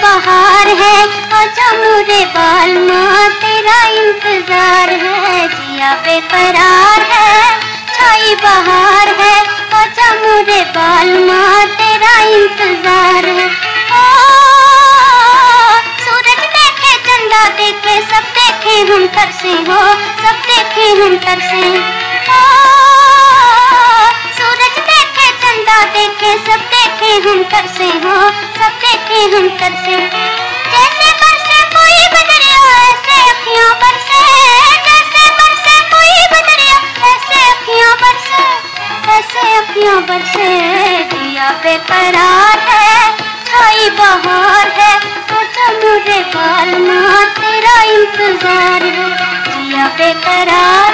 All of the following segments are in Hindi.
है बहार है। आजा मुरे बाल माँ तेरा इंतज़ार है। जिया बेकरार है। छाई बहार है। आजा मुरे बाल माँ तेरा इंतज़ार है। ओ, सूरज देखे चंदा देखे सब देखे हम तरसे हो सब देखे हम तरसे देखे चंदा देखे सब देखे हम तरसे जैसे बरसे कोई बदरिया ऐसे अखियाँ बरसे जैसे बरसे कोई बदरिया ऐसे अखियाँ बरसे ऐसे अखियाँ बरसे दिया है। छाई बहार है तो मुझे काल माँ तेरा इंतज़ार है, दिया बेकरार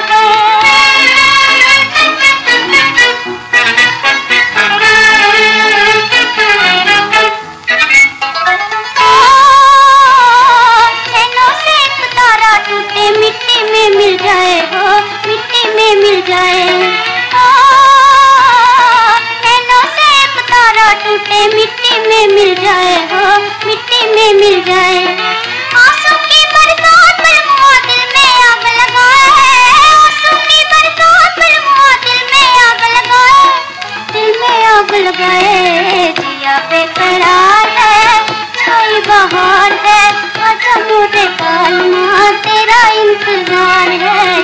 जिया बेकरार है, कोई बहार है अच्छा मुझे कालमा तेरा इंतज़ार है।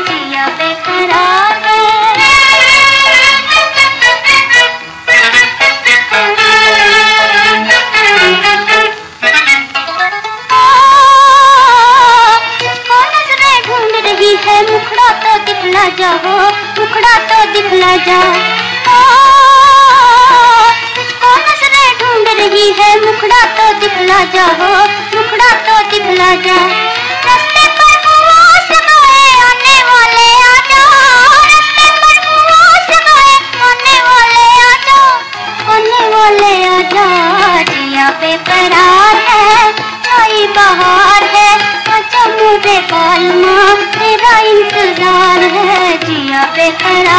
बेकरार है। मुखड़ा तो दिखला जाओ, मुखड़ा तो दिखला जा दिखला जा हो टुकड़ा तो दिखला जा रास्ते पर सगाए आने वाले आ जाओ, रास्ते वाले आ जाओ वाले आ जाओ। बेकरार है बहार है अच्छा मुझे कालमा तेरा इंतज़ार है। जिया बेकरार